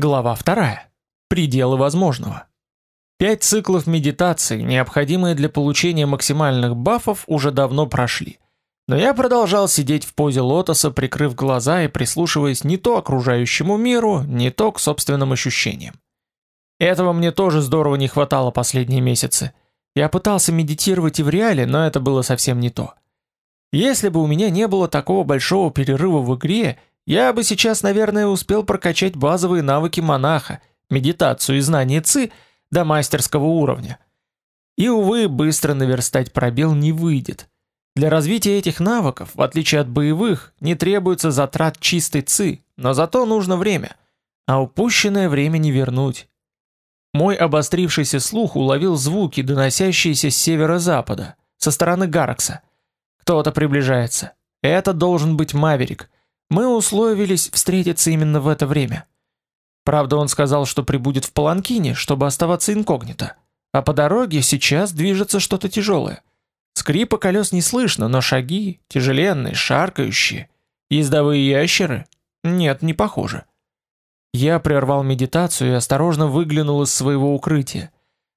Глава 2. Пределы возможного. Пять циклов медитации, необходимые для получения максимальных бафов, уже давно прошли. Но я продолжал сидеть в позе лотоса, прикрыв глаза и прислушиваясь не то окружающему миру, не то к собственным ощущениям. Этого мне тоже здорово не хватало последние месяцы. Я пытался медитировать и в реале, но это было совсем не то. Если бы у меня не было такого большого перерыва в игре, я бы сейчас, наверное, успел прокачать базовые навыки монаха, медитацию и знание ци до мастерского уровня. И, увы, быстро наверстать пробел не выйдет. Для развития этих навыков, в отличие от боевых, не требуется затрат чистой ци, но зато нужно время, а упущенное время не вернуть. Мой обострившийся слух уловил звуки, доносящиеся с северо-запада, со стороны Гаракса. Кто-то приближается. Это должен быть Маверик — мы условились встретиться именно в это время. Правда, он сказал, что прибудет в Паланкине, чтобы оставаться инкогнито. А по дороге сейчас движется что-то тяжелое. Скрипа колес не слышно, но шаги, тяжеленные, шаркающие. Ездовые ящеры? Нет, не похоже. Я прервал медитацию и осторожно выглянул из своего укрытия.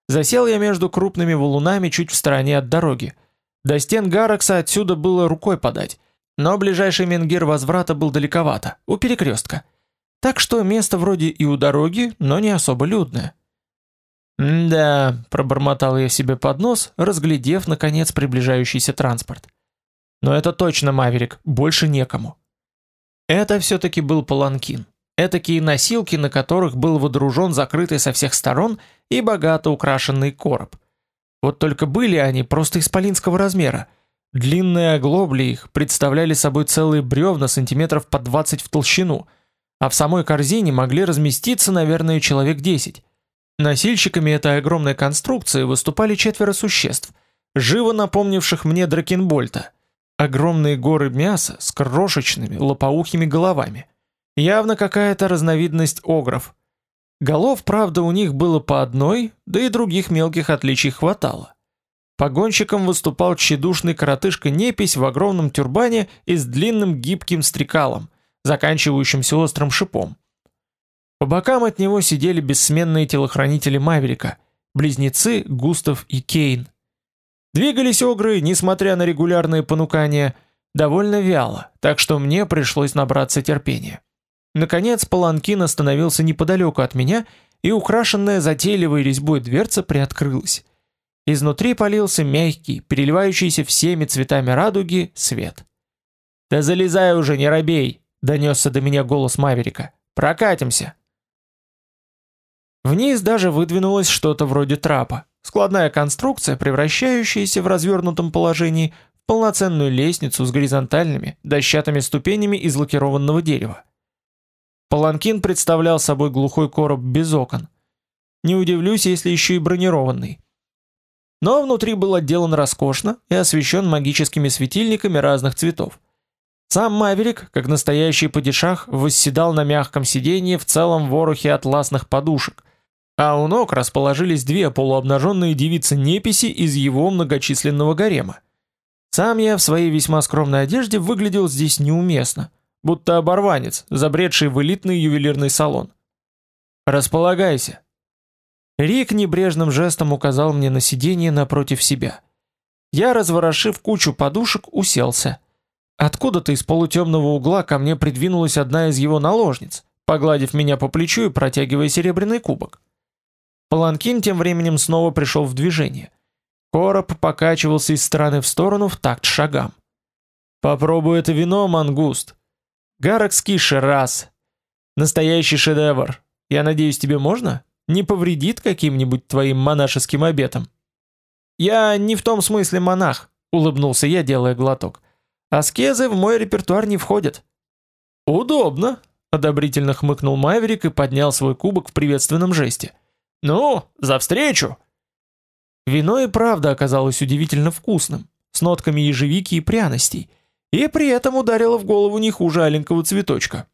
Засел я между крупными валунами чуть в стороне от дороги. До стен Гаракса отсюда было рукой подать. Но ближайший менгир возврата был далековато, у перекрестка. Так что место вроде и у дороги, но не особо людное. «Да», — пробормотал я себе под нос, разглядев, наконец, приближающийся транспорт. «Но это точно Маверик, больше некому». Это все-таки был паланкин. Этакие носилки, на которых был водружен закрытый со всех сторон и богато украшенный короб. Вот только были они просто исполинского размера — Длинные оглобли их представляли собой целые бревна сантиметров по 20 в толщину, а в самой корзине могли разместиться, наверное, человек 10. Носильщиками этой огромной конструкции выступали четверо существ, живо напомнивших мне Дракенбольта. Огромные горы мяса с крошечными лопоухими головами. Явно какая-то разновидность огров. Голов, правда, у них было по одной, да и других мелких отличий хватало. Погонщиком выступал тщедушный коротышка-непись в огромном тюрбане и с длинным гибким стрекалом, заканчивающимся острым шипом. По бокам от него сидели бессменные телохранители Маверика, близнецы Густав и Кейн. Двигались огры, несмотря на регулярные понукания, довольно вяло, так что мне пришлось набраться терпения. Наконец Паланкин остановился неподалеку от меня, и украшенная затейливой резьбой дверца приоткрылась. Изнутри полился мягкий, переливающийся всеми цветами радуги, свет. «Да залезай уже, не робей!» — донесся до меня голос Маверика. «Прокатимся!» Вниз даже выдвинулось что-то вроде трапа. Складная конструкция, превращающаяся в развернутом положении в полноценную лестницу с горизонтальными, дощатыми ступенями из лакированного дерева. Паланкин представлял собой глухой короб без окон. Не удивлюсь, если еще и бронированный. Но внутри был отделан роскошно и освещен магическими светильниками разных цветов. Сам Маверик, как настоящий падишах, восседал на мягком сиденье в целом ворохе атласных подушек, а у ног расположились две полуобнаженные девицы-неписи из его многочисленного гарема. Сам я в своей весьма скромной одежде выглядел здесь неуместно, будто оборванец, забредший в элитный ювелирный салон. «Располагайся», Рик небрежным жестом указал мне на сиденье напротив себя. Я, разворошив кучу подушек, уселся. Откуда-то из полутемного угла ко мне придвинулась одна из его наложниц, погладив меня по плечу и протягивая серебряный кубок. Паланкин тем временем снова пришел в движение. Короб покачивался из стороны в сторону в такт шагам. «Попробуй это вино, мангуст!» «Гаракский раз. Настоящий шедевр. Я надеюсь, тебе можно?» Не повредит каким-нибудь твоим монашеским обетам. Я не в том смысле монах, улыбнулся я, делая глоток. Аскезы в мой репертуар не входят. Удобно, одобрительно хмыкнул Майверик и поднял свой кубок в приветственном жесте. Ну, за встречу. Вино и правда оказалось удивительно вкусным, с нотками ежевики и пряностей, и при этом ударило в голову не хуже аленького цветочка.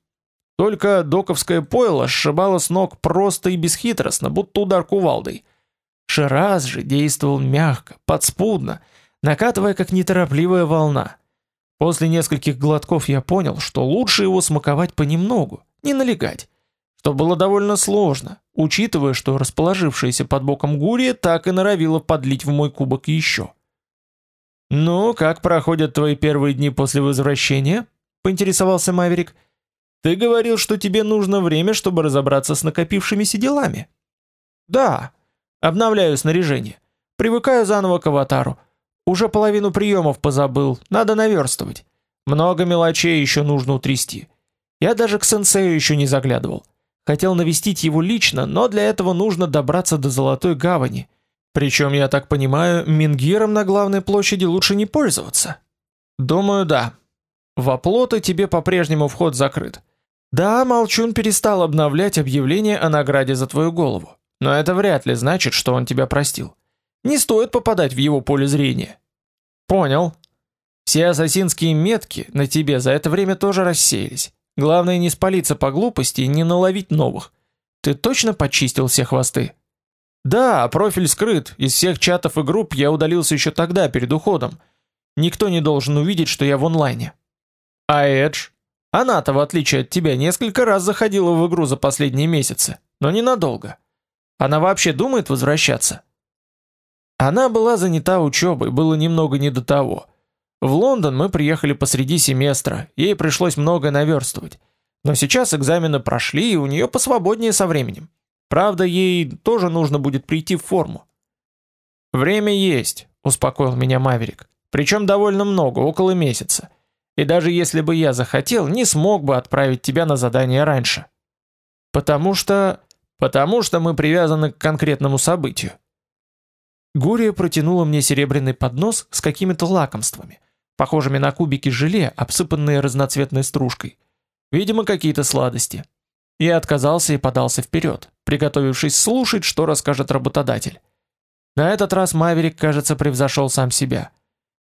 Только доковское пойло сшибало с ног просто и бесхитростно, будто удар кувалдой. Шираз же действовал мягко, подспудно, накатывая как неторопливая волна. После нескольких глотков я понял, что лучше его смаковать понемногу, не налегать, что было довольно сложно, учитывая, что расположившаяся под боком Гурия так и норовила подлить в мой кубок еще. «Ну, как проходят твои первые дни после возвращения?» — поинтересовался Маверик. «Ты говорил, что тебе нужно время, чтобы разобраться с накопившимися делами». «Да. Обновляю снаряжение. Привыкаю заново к аватару. Уже половину приемов позабыл, надо наверстывать. Много мелочей еще нужно утрясти. Я даже к сенсею еще не заглядывал. Хотел навестить его лично, но для этого нужно добраться до Золотой Гавани. Причем, я так понимаю, Мингиром на главной площади лучше не пользоваться. Думаю, да. В оплоты тебе по-прежнему вход закрыт. Да, Молчун перестал обновлять объявление о награде за твою голову. Но это вряд ли значит, что он тебя простил. Не стоит попадать в его поле зрения. Понял. Все ассасинские метки на тебе за это время тоже рассеялись. Главное не спалиться по глупости и не наловить новых. Ты точно почистил все хвосты? Да, профиль скрыт. Из всех чатов и групп я удалился еще тогда, перед уходом. Никто не должен увидеть, что я в онлайне. А Эдж? Она-то, в отличие от тебя, несколько раз заходила в игру за последние месяцы, но ненадолго. Она вообще думает возвращаться? Она была занята учебой, было немного не до того. В Лондон мы приехали посреди семестра, ей пришлось много наверстывать. Но сейчас экзамены прошли, и у нее посвободнее со временем. Правда, ей тоже нужно будет прийти в форму. Время есть, успокоил меня Маверик. Причем довольно много, около месяца. И даже если бы я захотел, не смог бы отправить тебя на задание раньше. Потому что потому что мы привязаны к конкретному событию. Гурия протянула мне серебряный поднос с какими-то лакомствами похожими на кубики желе, обсыпанные разноцветной стружкой. Видимо, какие-то сладости. Я отказался и подался вперед, приготовившись слушать, что расскажет работодатель. На этот раз Маверик, кажется, превзошел сам себя.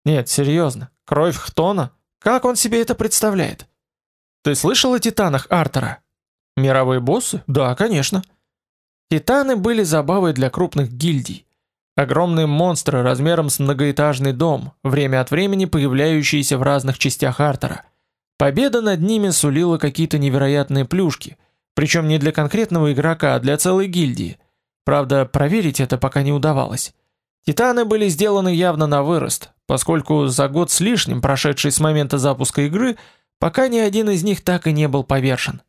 Нет, серьезно, кровь Хтона? Как он себе это представляет? Ты слышал о титанах Артера? Мировые боссы? Да, конечно. Титаны были забавой для крупных гильдий. Огромные монстры размером с многоэтажный дом, время от времени появляющиеся в разных частях Артера. Победа над ними сулила какие-то невероятные плюшки, причем не для конкретного игрока, а для целой гильдии. Правда, проверить это пока не удавалось. Титаны были сделаны явно на вырост, поскольку за год с лишним, прошедший с момента запуска игры, пока ни один из них так и не был повержен.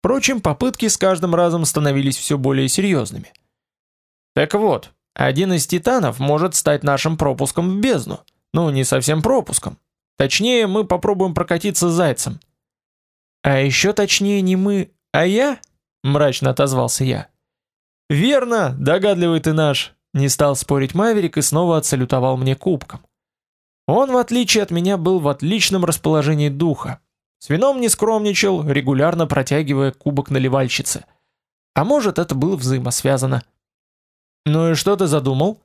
Впрочем, попытки с каждым разом становились все более серьезными. Так вот, один из титанов может стать нашим пропуском в бездну. Ну, не совсем пропуском. Точнее, мы попробуем прокатиться зайцем. А еще точнее не мы, а я, мрачно отозвался я. Верно, догадливый ты наш, не стал спорить Маверик и снова отсалютовал мне кубком. Он, в отличие от меня, был в отличном расположении духа. С вином не скромничал, регулярно протягивая кубок наливальщице. А может, это было взаимосвязано. «Ну и что ты задумал?»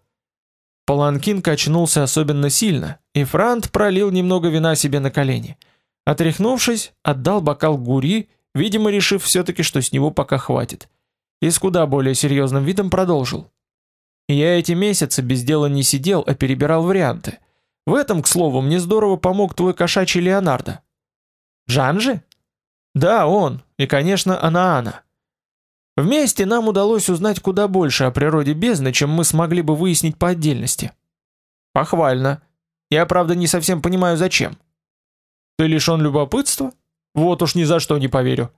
Паланкин качнулся особенно сильно, и Франт пролил немного вина себе на колени. Отряхнувшись, отдал бокал Гури, видимо, решив все-таки, что с него пока хватит. И с куда более серьезным видом продолжил. «Я эти месяцы без дела не сидел, а перебирал варианты. В этом, к слову, мне здорово помог твой кошачий Леонардо». «Джанжи?» «Да, он, и, конечно, Анаана. Вместе нам удалось узнать куда больше о природе бездны, чем мы смогли бы выяснить по отдельности. Похвально. Я, правда, не совсем понимаю, зачем. Ты лишен любопытства? Вот уж ни за что не поверю.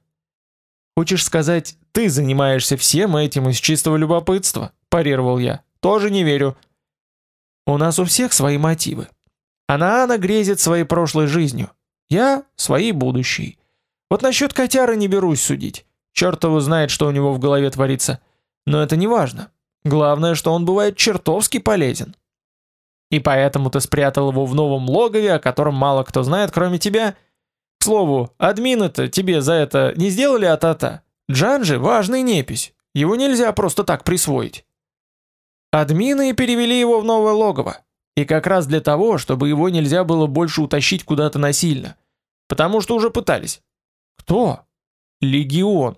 Хочешь сказать, ты занимаешься всем этим из чистого любопытства? Парировал я. Тоже не верю. У нас у всех свои мотивы. Она грезит своей прошлой жизнью. Я своей будущей. Вот насчет котяры не берусь судить. Черт его знает, что у него в голове творится. Но это не важно. Главное, что он бывает чертовски полезен. И поэтому ты спрятал его в новом логове, о котором мало кто знает, кроме тебя. К слову, админы-то тебе за это не сделали атата. Джанжи важный непись. Его нельзя просто так присвоить. Админы перевели его в новое логово. И как раз для того, чтобы его нельзя было больше утащить куда-то насильно. Потому что уже пытались. Кто? Легион.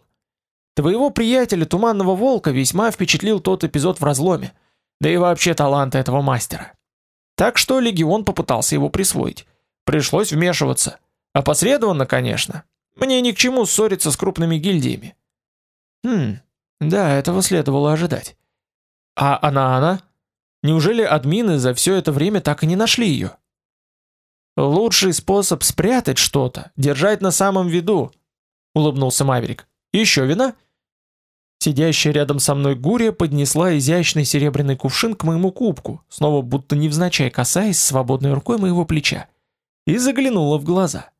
Твоего приятеля Туманного Волка весьма впечатлил тот эпизод в разломе, да и вообще таланты этого мастера. Так что легион попытался его присвоить. Пришлось вмешиваться. Опосредованно, конечно. Мне ни к чему ссориться с крупными гильдиями. Хм, да, этого следовало ожидать. А она-она? Неужели админы за все это время так и не нашли ее? Лучший способ спрятать что-то — держать на самом виду, улыбнулся Маверик. Еще вина? Сидящая рядом со мной Гурия поднесла изящный серебряный кувшин к моему кубку, снова будто невзначай касаясь свободной рукой моего плеча, и заглянула в глаза.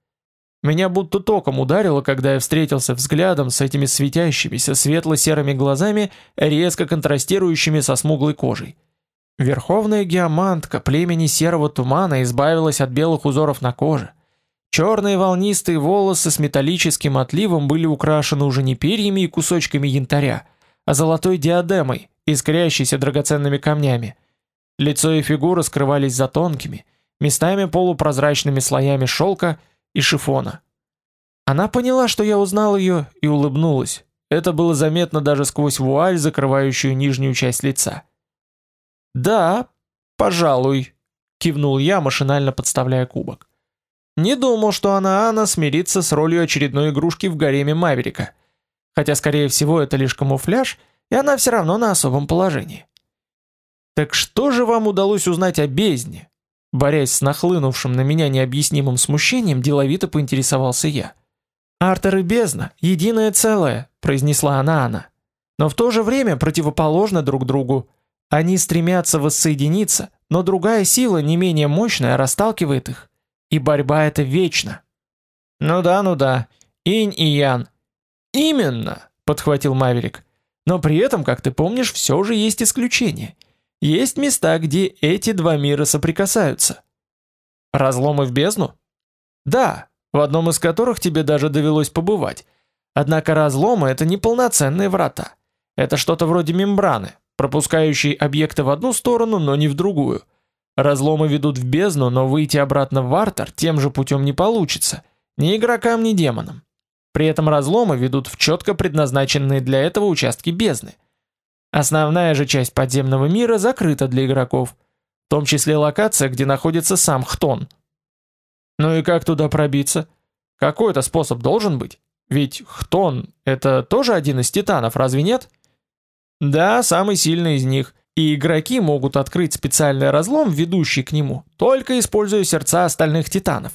Меня будто током ударило, когда я встретился взглядом с этими светящимися светло-серыми глазами, резко контрастирующими со смуглой кожей. Верховная геомантка племени серого тумана избавилась от белых узоров на коже. Черные волнистые волосы с металлическим отливом были украшены уже не перьями и кусочками янтаря, а золотой диадемой, искрящейся драгоценными камнями. Лицо и фигура скрывались за тонкими, местами полупрозрачными слоями шелка и шифона. Она поняла, что я узнал ее, и улыбнулась. Это было заметно даже сквозь вуаль, закрывающую нижнюю часть лица. «Да, пожалуй», — кивнул я, машинально подставляя кубок. Не думал, что она Анна смирится с ролью очередной игрушки в гареме Маверика. Хотя, скорее всего, это лишь камуфляж, и она все равно на особом положении. «Так что же вам удалось узнать о бездне?» Борясь с нахлынувшим на меня необъяснимым смущением, деловито поинтересовался я. «Артер и бездна — единое целое», — произнесла она. «Но в то же время противоположны друг другу. Они стремятся воссоединиться, но другая сила, не менее мощная, расталкивает их. И борьба эта вечна». «Ну да, ну да. Инь и Ян». «Именно», — подхватил Маверик. «Но при этом, как ты помнишь, все же есть исключения. Есть места, где эти два мира соприкасаются. Разломы в бездну? Да, в одном из которых тебе даже довелось побывать. Однако разломы — это не полноценные врата. Это что-то вроде мембраны, пропускающей объекты в одну сторону, но не в другую. Разломы ведут в бездну, но выйти обратно в вартер тем же путем не получится. Ни игрокам, ни демонам. При этом разломы ведут в четко предназначенные для этого участки бездны. Основная же часть подземного мира закрыта для игроков, в том числе локация, где находится сам Хтон. Ну и как туда пробиться? Какой-то способ должен быть. Ведь Хтон — это тоже один из титанов, разве нет? Да, самый сильный из них. И игроки могут открыть специальный разлом, ведущий к нему, только используя сердца остальных титанов.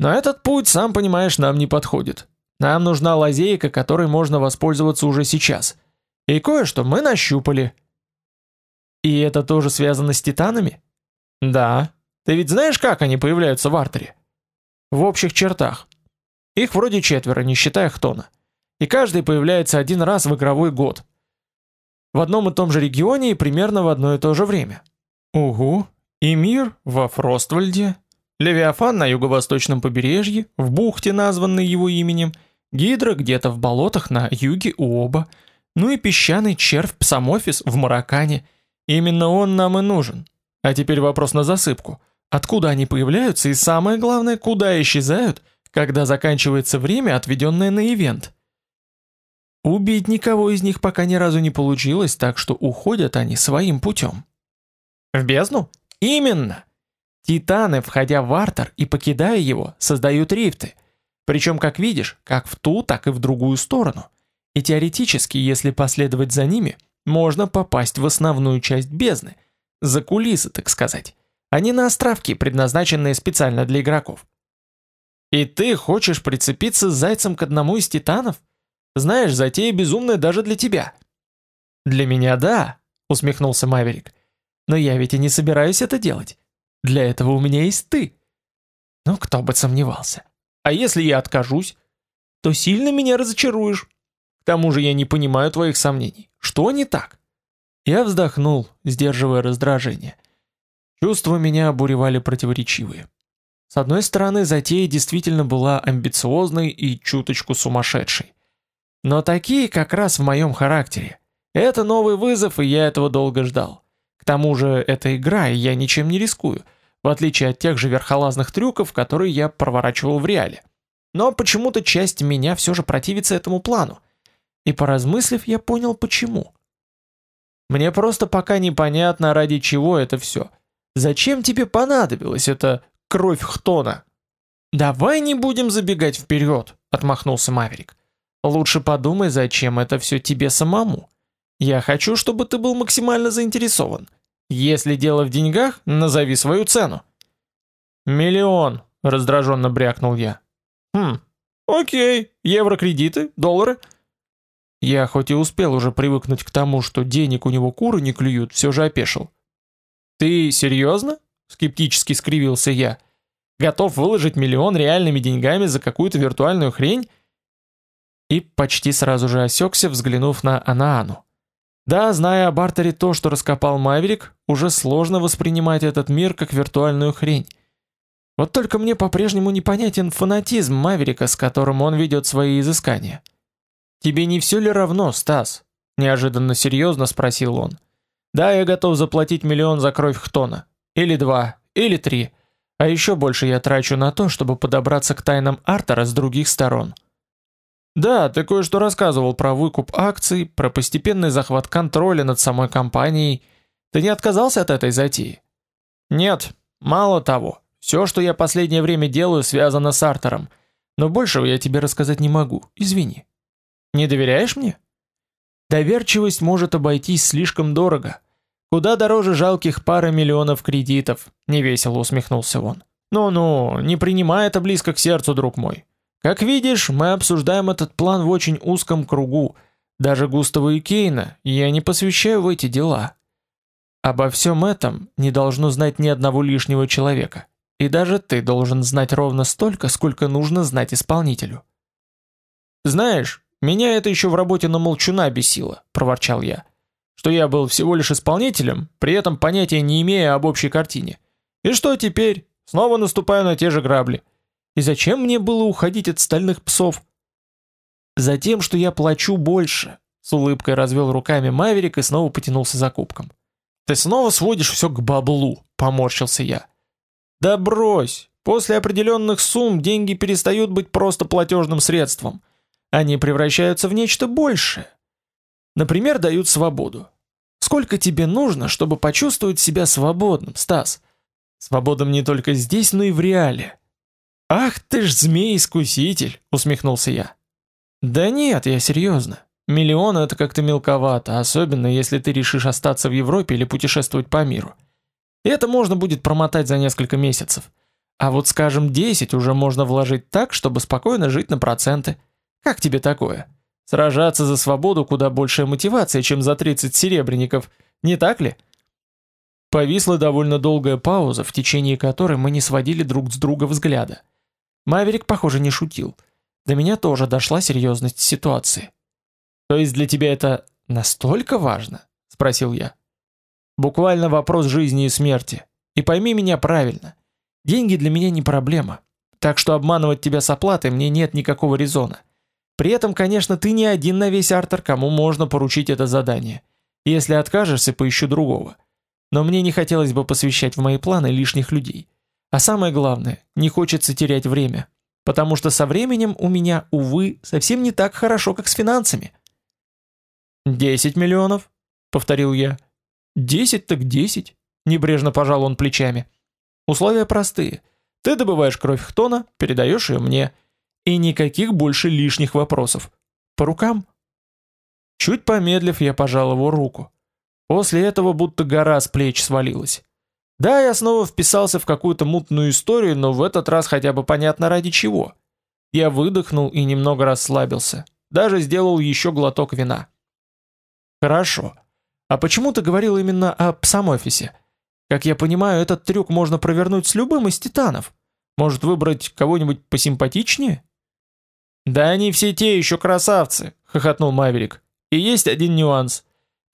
Но этот путь, сам понимаешь, нам не подходит. Нам нужна лазейка, которой можно воспользоваться уже сейчас — и кое-что мы нащупали. И это тоже связано с титанами? Да. Ты ведь знаешь, как они появляются в артере? В общих чертах. Их вроде четверо, не считая Хтона. И каждый появляется один раз в игровой год. В одном и том же регионе и примерно в одно и то же время. Угу. И мир во Фроствальде, Левиафан на юго-восточном побережье, в бухте, названной его именем, Гидра где-то в болотах на юге у Оба, ну и песчаный червь Псамофис в Маракане. Именно он нам и нужен. А теперь вопрос на засыпку. Откуда они появляются и самое главное, куда исчезают, когда заканчивается время, отведенное на ивент? Убить никого из них пока ни разу не получилось, так что уходят они своим путем. В бездну? Именно! Титаны, входя в Артер и покидая его, создают рифты. Причем, как видишь, как в ту, так и в другую сторону – и теоретически, если последовать за ними, можно попасть в основную часть бездны, за кулисы, так сказать, а не на островки, предназначенные специально для игроков. И ты хочешь прицепиться с зайцем к одному из титанов? Знаешь, затея безумная даже для тебя. Для меня да, усмехнулся Маверик. Но я ведь и не собираюсь это делать. Для этого у меня есть ты. Ну, кто бы сомневался. А если я откажусь, то сильно меня разочаруешь тому же я не понимаю твоих сомнений. Что не так?» Я вздохнул, сдерживая раздражение. Чувства меня обуревали противоречивые. С одной стороны, затея действительно была амбициозной и чуточку сумасшедшей. Но такие как раз в моем характере. Это новый вызов, и я этого долго ждал. К тому же, это игра, и я ничем не рискую, в отличие от тех же верхолазных трюков, которые я проворачивал в реале. Но почему-то часть меня все же противится этому плану. И поразмыслив, я понял почему. Мне просто пока непонятно, ради чего это все. Зачем тебе понадобилась эта кровь Хтона? Давай не будем забегать вперед, отмахнулся Маверик. Лучше подумай, зачем это все тебе самому. Я хочу, чтобы ты был максимально заинтересован. Если дело в деньгах, назови свою цену. Миллион, раздраженно брякнул я. Хм, окей, евро-кредиты, доллары. Я хоть и успел уже привыкнуть к тому, что денег у него куры не клюют, все же опешил. Ты серьезно? Скептически скривился я. Готов выложить миллион реальными деньгами за какую-то виртуальную хрень? И почти сразу же осекся, взглянув на Анаану. Да, зная о бартере то, что раскопал Маверик, уже сложно воспринимать этот мир как виртуальную хрень. Вот только мне по-прежнему непонятен фанатизм Маверика, с которым он ведет свои изыскания. «Тебе не все ли равно, Стас?» – неожиданно серьезно спросил он. «Да, я готов заплатить миллион за кровь Хтона. Или два, или три. А еще больше я трачу на то, чтобы подобраться к тайнам Артера с других сторон». Да, ты кое-что рассказывал про выкуп акций, про постепенный захват контроля над самой компанией. Ты не отказался от этой затеи? Нет, мало того. Все, что я последнее время делаю, связано с Артером. Но большего я тебе рассказать не могу. Извини. Не доверяешь мне? Доверчивость может обойтись слишком дорого. Куда дороже жалких пары миллионов кредитов, невесело усмехнулся он. Ну-ну, не принимай это близко к сердцу, друг мой. Как видишь, мы обсуждаем этот план в очень узком кругу. Даже Густава и Кейна я не посвящаю в эти дела. Обо всем этом не должно знать ни одного лишнего человека. И даже ты должен знать ровно столько, сколько нужно знать исполнителю. Знаешь, меня это еще в работе на молчуна бесило, проворчал я. Что я был всего лишь исполнителем, при этом понятия не имея об общей картине. И что теперь? Снова наступаю на те же грабли. И зачем мне было уходить от стальных псов? Затем, что я плачу больше. С улыбкой развел руками Маверик и снова потянулся за кубком. Ты снова сводишь все к баблу, поморщился я. Да брось. После определенных сумм деньги перестают быть просто платежным средством. Они превращаются в нечто большее. Например, дают свободу. Сколько тебе нужно, чтобы почувствовать себя свободным, Стас? Свободным не только здесь, но и в реале. «Ах ты ж змей-искуситель!» — усмехнулся я. «Да нет, я серьезно. Миллион — это как-то мелковато, особенно если ты решишь остаться в Европе или путешествовать по миру. Это можно будет промотать за несколько месяцев. А вот, скажем, 10 уже можно вложить так, чтобы спокойно жить на проценты. Как тебе такое? Сражаться за свободу куда большая мотивация, чем за 30 серебряников, не так ли?» Повисла довольно долгая пауза, в течение которой мы не сводили друг с друга взгляда. Маверик, похоже, не шутил. До меня тоже дошла серьезность ситуации. То есть для тебя это настолько важно? спросил я. Буквально вопрос жизни и смерти. И пойми меня правильно. Деньги для меня не проблема. Так что обманывать тебя с оплатой мне нет никакого резона. При этом, конечно, ты не один на весь Артер, кому можно поручить это задание. Если откажешься, поищу другого. Но мне не хотелось бы посвящать в мои планы лишних людей. А самое главное, не хочется терять время, потому что со временем у меня, увы, совсем не так хорошо, как с финансами. «Десять миллионов?» — повторил я. «Десять так десять», — небрежно пожал он плечами. «Условия простые. Ты добываешь кровь Хтона, передаешь ее мне, и никаких больше лишних вопросов. По рукам?» Чуть помедлив, я пожал его руку. После этого будто гора с плеч свалилась. Да, я снова вписался в какую-то мутную историю, но в этот раз хотя бы понятно ради чего. Я выдохнул и немного расслабился. Даже сделал еще глоток вина. Хорошо. А почему ты говорил именно о псамофисе? Как я понимаю, этот трюк можно провернуть с любым из титанов. Может выбрать кого-нибудь посимпатичнее? Да они все те еще красавцы, хохотнул Маверик. И есть один нюанс.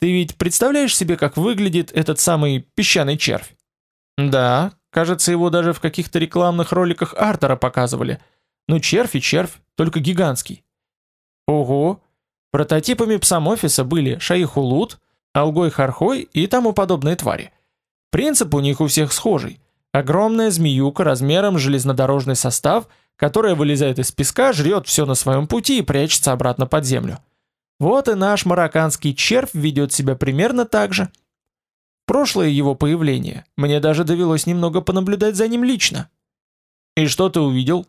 Ты ведь представляешь себе, как выглядит этот самый песчаный червь? Да, кажется, его даже в каких-то рекламных роликах Артера показывали. Ну червь и червь, только гигантский. Ого! Прототипами псамофиса были Шаихулут, Алгой Хархой и тому подобные твари. Принцип у них у всех схожий. Огромная змеюка размером с железнодорожный состав, которая вылезает из песка, жрет все на своем пути и прячется обратно под землю. Вот и наш марокканский червь ведет себя примерно так же – Прошлое его появление, мне даже довелось немного понаблюдать за ним лично. И что ты увидел?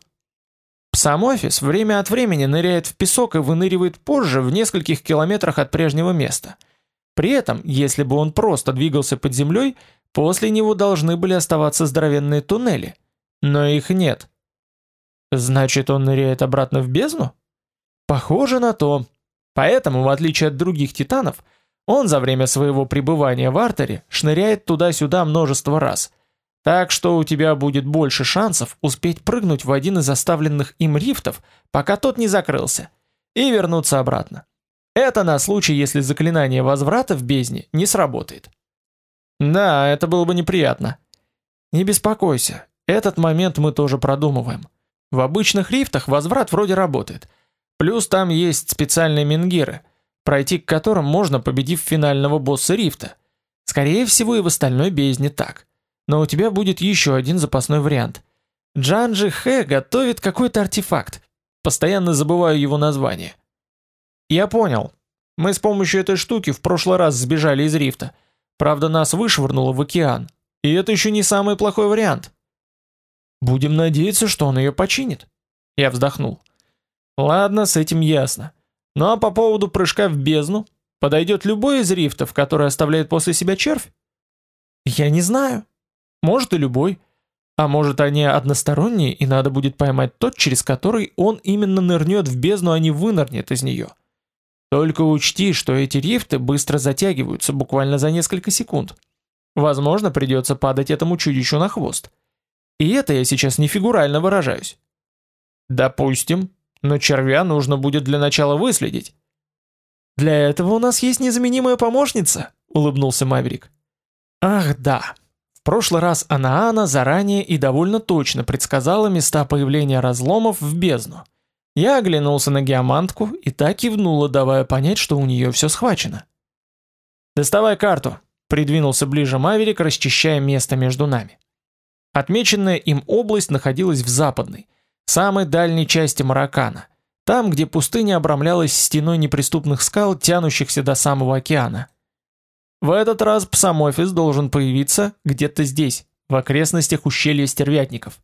Сам офис время от времени ныряет в песок и выныривает позже в нескольких километрах от прежнего места. При этом, если бы он просто двигался под землей, после него должны были оставаться здоровенные туннели. Но их нет. Значит, он ныряет обратно в бездну? Похоже на то. Поэтому, в отличие от других титанов, он за время своего пребывания в артере шныряет туда-сюда множество раз – так что у тебя будет больше шансов успеть прыгнуть в один из оставленных им рифтов, пока тот не закрылся, и вернуться обратно. Это на случай, если заклинание возврата в бездне не сработает. Да, это было бы неприятно. Не беспокойся, этот момент мы тоже продумываем. В обычных рифтах возврат вроде работает. Плюс там есть специальные мингиры, пройти к которым можно, победив финального босса рифта. Скорее всего и в остальной бездне так но у тебя будет еще один запасной вариант. Джанжи Хэ готовит какой-то артефакт. Постоянно забываю его название. Я понял. Мы с помощью этой штуки в прошлый раз сбежали из рифта. Правда, нас вышвырнуло в океан. И это еще не самый плохой вариант. Будем надеяться, что он ее починит. Я вздохнул. Ладно, с этим ясно. Ну а по поводу прыжка в бездну, подойдет любой из рифтов, который оставляет после себя червь? Я не знаю, может и любой. А может они односторонние, и надо будет поймать тот, через который он именно нырнет в бездну, а не вынырнет из нее. Только учти, что эти рифты быстро затягиваются, буквально за несколько секунд. Возможно, придется падать этому чудищу на хвост. И это я сейчас не фигурально выражаюсь. Допустим, но червя нужно будет для начала выследить. Для этого у нас есть незаменимая помощница, улыбнулся Маверик. Ах, да прошлый раз Анаана заранее и довольно точно предсказала места появления разломов в бездну. Я оглянулся на геомантку и так кивнула, давая понять, что у нее все схвачено. «Доставай карту», — придвинулся ближе Маверик, расчищая место между нами. Отмеченная им область находилась в западной, самой дальней части Маракана, там, где пустыня обрамлялась стеной неприступных скал, тянущихся до самого океана. В этот раз псамофис должен появиться где-то здесь, в окрестностях ущелья стервятников.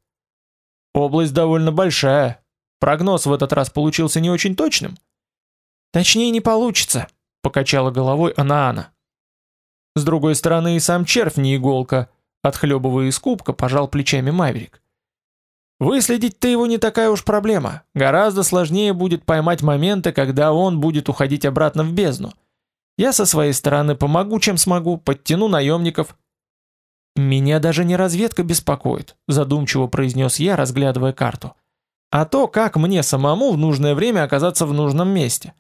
Область довольно большая. Прогноз в этот раз получился не очень точным. Точнее не получится, покачала головой Анаана. С другой стороны и сам червь не иголка, отхлебывая из кубка, пожал плечами Маверик. Выследить-то его не такая уж проблема. Гораздо сложнее будет поймать моменты, когда он будет уходить обратно в бездну. Я со своей стороны помогу, чем смогу, подтяну наемников. Меня даже не разведка беспокоит, задумчиво произнес я, разглядывая карту. А то, как мне самому в нужное время оказаться в нужном месте.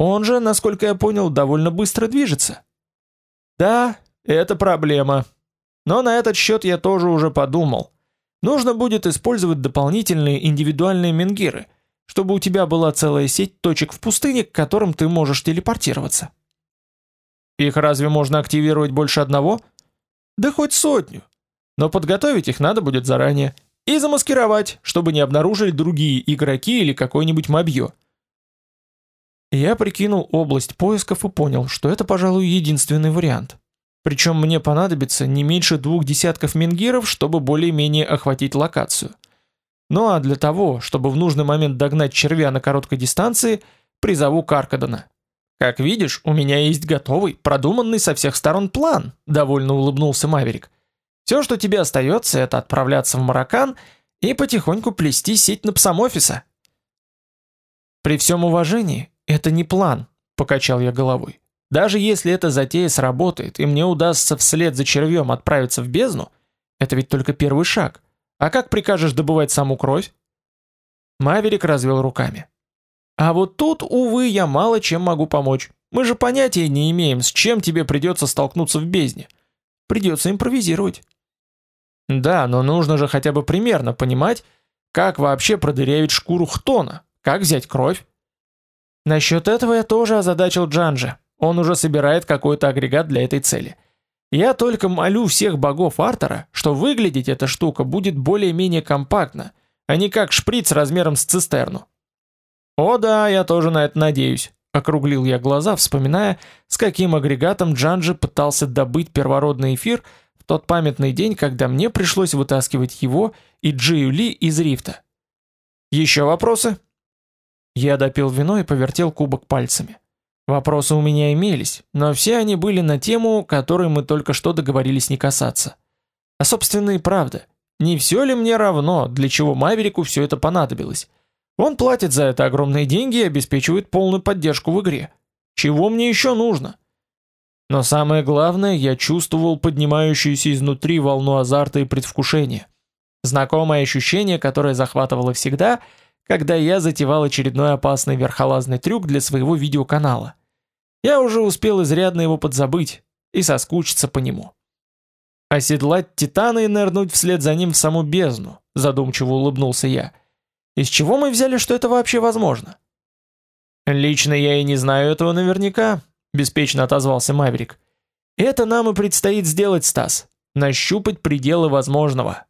Он же, насколько я понял, довольно быстро движется. Да, это проблема. Но на этот счет я тоже уже подумал. Нужно будет использовать дополнительные индивидуальные менгиры, чтобы у тебя была целая сеть точек в пустыне, к которым ты можешь телепортироваться. Их разве можно активировать больше одного? Да хоть сотню. Но подготовить их надо будет заранее. И замаскировать, чтобы не обнаружили другие игроки или какой-нибудь мобьё. Я прикинул область поисков и понял, что это, пожалуй, единственный вариант. Причем мне понадобится не меньше двух десятков мингиров, чтобы более-менее охватить локацию. Ну а для того, чтобы в нужный момент догнать червя на короткой дистанции, призову Каркадона. Как видишь, у меня есть готовый, продуманный со всех сторон план, довольно улыбнулся Маверик. Все, что тебе остается, это отправляться в Маракан и потихоньку плести сеть на псамофиса. При всем уважении, это не план, покачал я головой. Даже если эта затея сработает, и мне удастся вслед за червем отправиться в бездну, это ведь только первый шаг. А как прикажешь добывать саму кровь? Маверик развел руками. А вот тут, увы, я мало чем могу помочь. Мы же понятия не имеем, с чем тебе придется столкнуться в бездне. Придется импровизировать. Да, но нужно же хотя бы примерно понимать, как вообще продырявить шкуру хтона, как взять кровь. Насчет этого я тоже озадачил Джанжа. Он уже собирает какой-то агрегат для этой цели. Я только молю всех богов Артера, что выглядеть эта штука будет более-менее компактно, а не как шприц размером с цистерну. «О да, я тоже на это надеюсь», — округлил я глаза, вспоминая, с каким агрегатом Джанджи пытался добыть первородный эфир в тот памятный день, когда мне пришлось вытаскивать его и Джию из рифта. Еще вопросы? Я допил вино и повертел кубок пальцами. Вопросы у меня имелись, но все они были на тему, которой мы только что договорились не касаться. А собственно и правда, не все ли мне равно, для чего Маверику все это понадобилось? Он платит за это огромные деньги и обеспечивает полную поддержку в игре. Чего мне еще нужно? Но самое главное, я чувствовал поднимающуюся изнутри волну азарта и предвкушения. Знакомое ощущение, которое захватывало всегда, когда я затевал очередной опасный верхолазный трюк для своего видеоканала. Я уже успел изрядно его подзабыть и соскучиться по нему. Оседлать Титана и нырнуть вслед за ним в саму бездну, задумчиво улыбнулся я. Из чего мы взяли, что это вообще возможно? Лично я и не знаю этого наверняка, беспечно отозвался Маврик. Это нам и предстоит сделать, Стас. Нащупать пределы возможного.